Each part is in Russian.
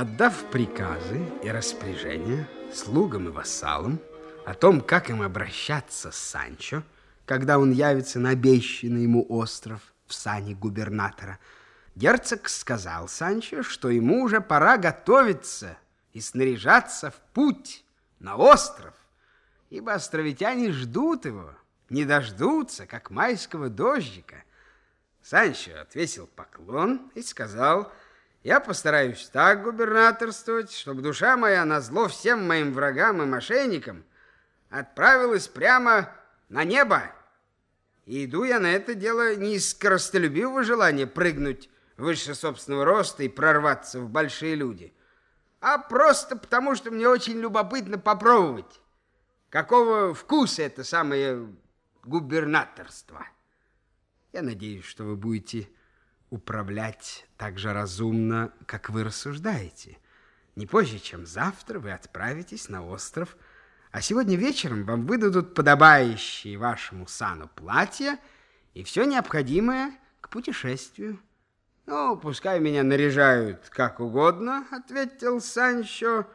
Отдав приказы и распоряжения слугам и вассалам о том, как им обращаться с Санчо, когда он явится на обещанный ему остров в сане губернатора, герцог сказал Санчо, что ему уже пора готовиться и снаряжаться в путь на остров, ибо островитяне ждут его, не дождутся, как майского дождика. Санчо отвесил поклон и сказал, я постараюсь так губернаторствовать, чтобы душа моя на зло всем моим врагам и мошенникам отправилась прямо на небо. И иду я на это дело не из скоростолюбивого желания прыгнуть выше собственного роста и прорваться в большие люди, а просто потому, что мне очень любопытно попробовать, какого вкуса это самое губернаторство. Я надеюсь, что вы будете управлять так же разумно, как вы рассуждаете. Не позже, чем завтра вы отправитесь на остров, а сегодня вечером вам выдадут подобающие вашему сану платья и все необходимое к путешествию. Ну, пускай меня наряжают как угодно, ответил Санчо.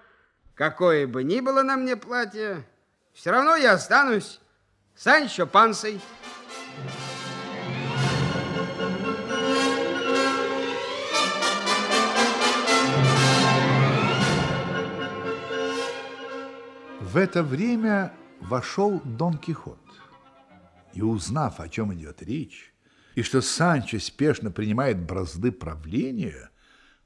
Какое бы ни было на мне платье, все равно я останусь Санчо Пансой. В это время вошел Дон Кихот. И узнав, о чем идет речь, и что Санчо спешно принимает бразды правления,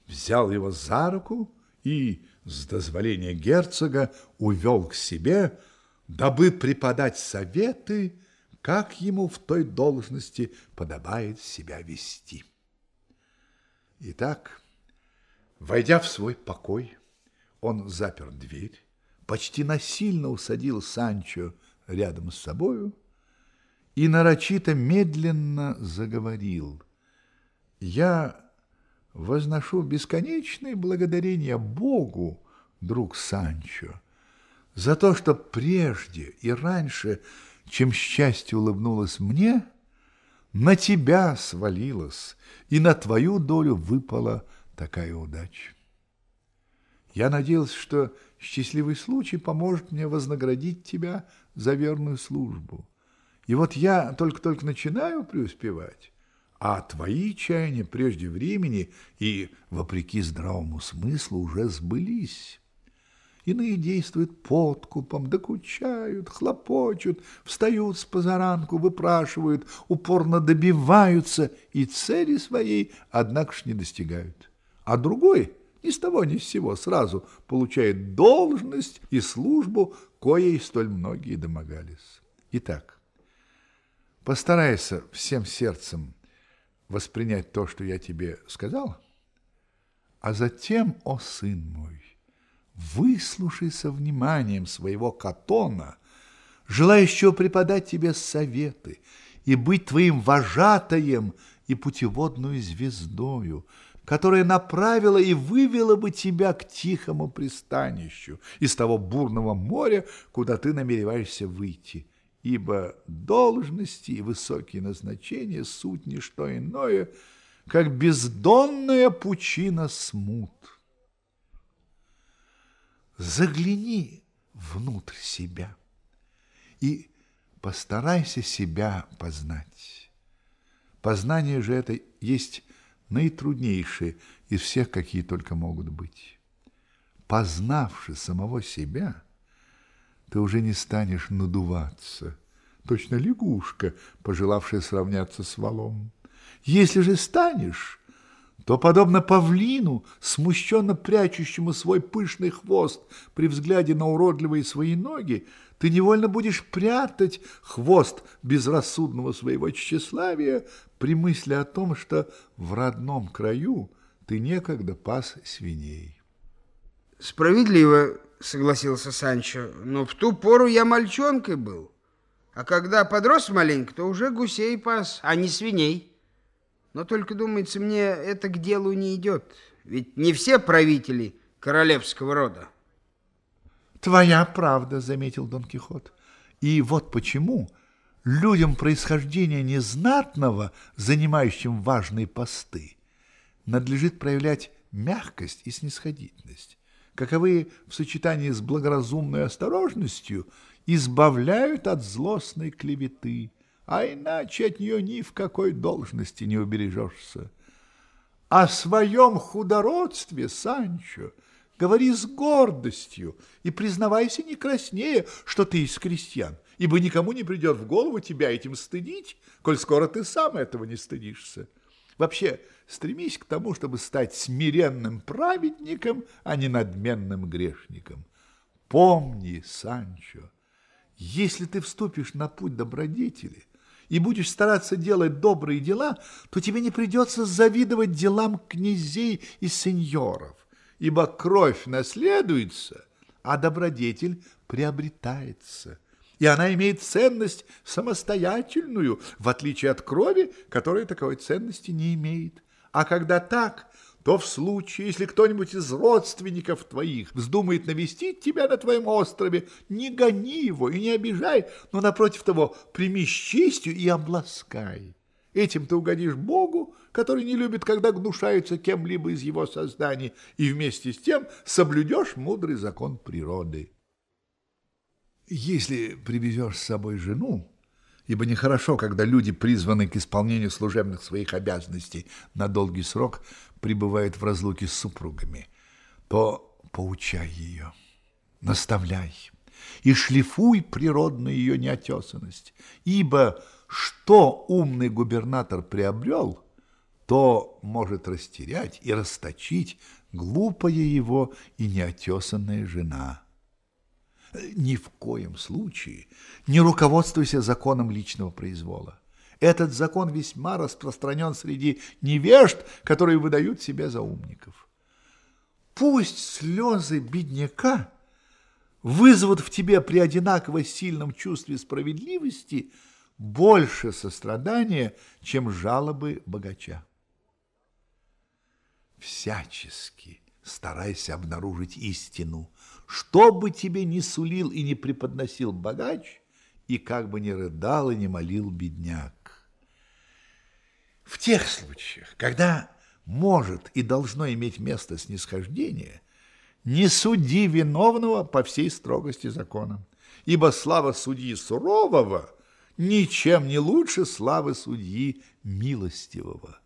взял его за руку и, с дозволения герцога, увел к себе, дабы преподать советы, как ему в той должности подобает себя вести. Итак, войдя в свой покой, он запер дверь, почти насильно усадил Санчо рядом с собою и нарочито медленно заговорил. «Я возношу бесконечное благодарение Богу, друг Санчо, за то, что прежде и раньше, чем счастье улыбнулось мне, на тебя свалилось, и на твою долю выпала такая удача. Я надеялся, что счастливый случай поможет мне вознаградить тебя за верную службу. И вот я только-только начинаю преуспевать, а твои чаяния прежде времени и, вопреки здравому смыслу, уже сбылись. Иные действуют подкупом, докучают, хлопочут, встают с позаранку, выпрашивают, упорно добиваются и цели своей, однако ж не достигают. А другой ни с того ни с сего сразу получает должность и службу, коей столь многие домогались. Итак, постарайся всем сердцем воспринять то, что я тебе сказал, а затем, о сын мой, выслушай со вниманием своего катона, желающего преподать тебе советы и быть твоим вожатаем и путеводную звездою, которая направила и вывела бы тебя к тихому пристанищу из того бурного моря, куда ты намереваешься выйти. Ибо должности и высокие назначения суть не что иное, как бездонная пучина смут. Загляни внутрь себя и постарайся себя познать. Познание же это есть наитруднейшие из всех, какие только могут быть. Познавши самого себя, ты уже не станешь надуваться, точно лягушка, пожелавшая сравняться с валом. Если же станешь, то, подобно павлину, смущенно прячущему свой пышный хвост при взгляде на уродливые свои ноги, ты невольно будешь прятать хвост безрассудного своего тщеславия при мысли о том, что в родном краю ты некогда пас свиней. Справедливо, согласился Санчо, но в ту пору я мальчонкой был, а когда подрос маленько, то уже гусей пас, а не свиней. Но только, думается мне, это к делу не идет, ведь не все правители королевского рода. Твоя правда, заметил Дон Кихот. И вот почему людям происхождения незнатного, занимающим важные посты, надлежит проявлять мягкость и снисходительность, каковы в сочетании с благоразумной осторожностью избавляют от злостной клеветы, а иначе от нее ни в какой должности не убережешься. О своем худородстве, Санчо, говори с гордостью и признавайся не краснее, что ты из крестьян, ибо никому не придет в голову тебя этим стыдить, коль скоро ты сам этого не стыдишься. Вообще, стремись к тому, чтобы стать смиренным праведником, а не надменным грешником. Помни, Санчо, если ты вступишь на путь добродетели и будешь стараться делать добрые дела, то тебе не придется завидовать делам князей и сеньоров, ибо кровь наследуется, а добродетель приобретается – и она имеет ценность самостоятельную, в отличие от крови, которая таковой ценности не имеет. А когда так, то в случае, если кто-нибудь из родственников твоих вздумает навестить тебя на твоем острове, не гони его и не обижай, но напротив того прими с честью и обласкай. Этим ты угодишь Богу, который не любит, когда гнушаются кем-либо из его созданий, и вместе с тем соблюдешь мудрый закон природы. Если привезешь с собой жену, ибо нехорошо, когда люди, призванные к исполнению служебных своих обязанностей на долгий срок, пребывают в разлуке с супругами, то поучай ее, наставляй и шлифуй природную ее неотесанность, ибо что умный губернатор приобрел, то может растерять и расточить глупая его и неотесанная жена». Ни в коем случае не руководствуйся законом личного произвола. Этот закон весьма распространен среди невежд, которые выдают себя за умников. Пусть слезы бедняка вызовут в тебе при одинаково сильном чувстве справедливости больше сострадания, чем жалобы богача. Всячески старайся обнаружить истину, что бы тебе ни сулил и не преподносил богач, и как бы ни рыдал и не молил бедняк. В тех случаях, когда может и должно иметь место снисхождение, не суди виновного по всей строгости закона, ибо слава судьи сурового ничем не лучше славы судьи милостивого.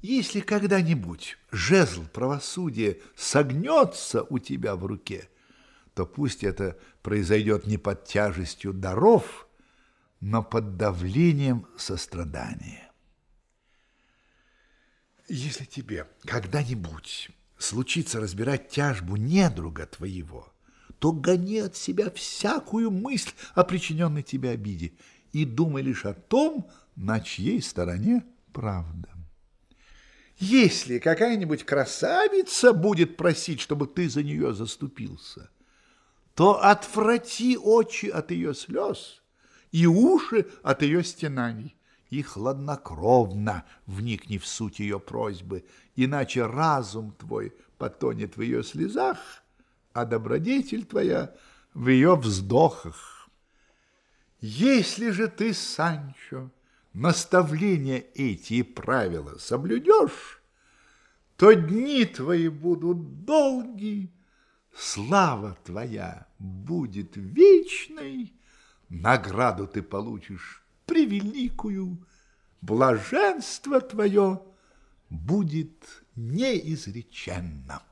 Если когда-нибудь жезл правосудия согнется у тебя в руке, то пусть это произойдет не под тяжестью даров, но под давлением сострадания. Если тебе когда-нибудь случится разбирать тяжбу недруга твоего, то гони от себя всякую мысль о причиненной тебе обиде и думай лишь о том, на чьей стороне правда. Если какая-нибудь красавица будет просить, чтобы ты за нее заступился, то отврати очи от ее слез и уши от ее стенаний, и хладнокровно вникни в суть ее просьбы, иначе разум твой потонет в ее слезах, а добродетель твоя в ее вздохах. Если же ты, Санчо, наставления эти и правила соблюдешь, то дни твои будут долгие, слава твоя будет вечной, награду ты получишь превеликую, блаженство твое будет неизреченно.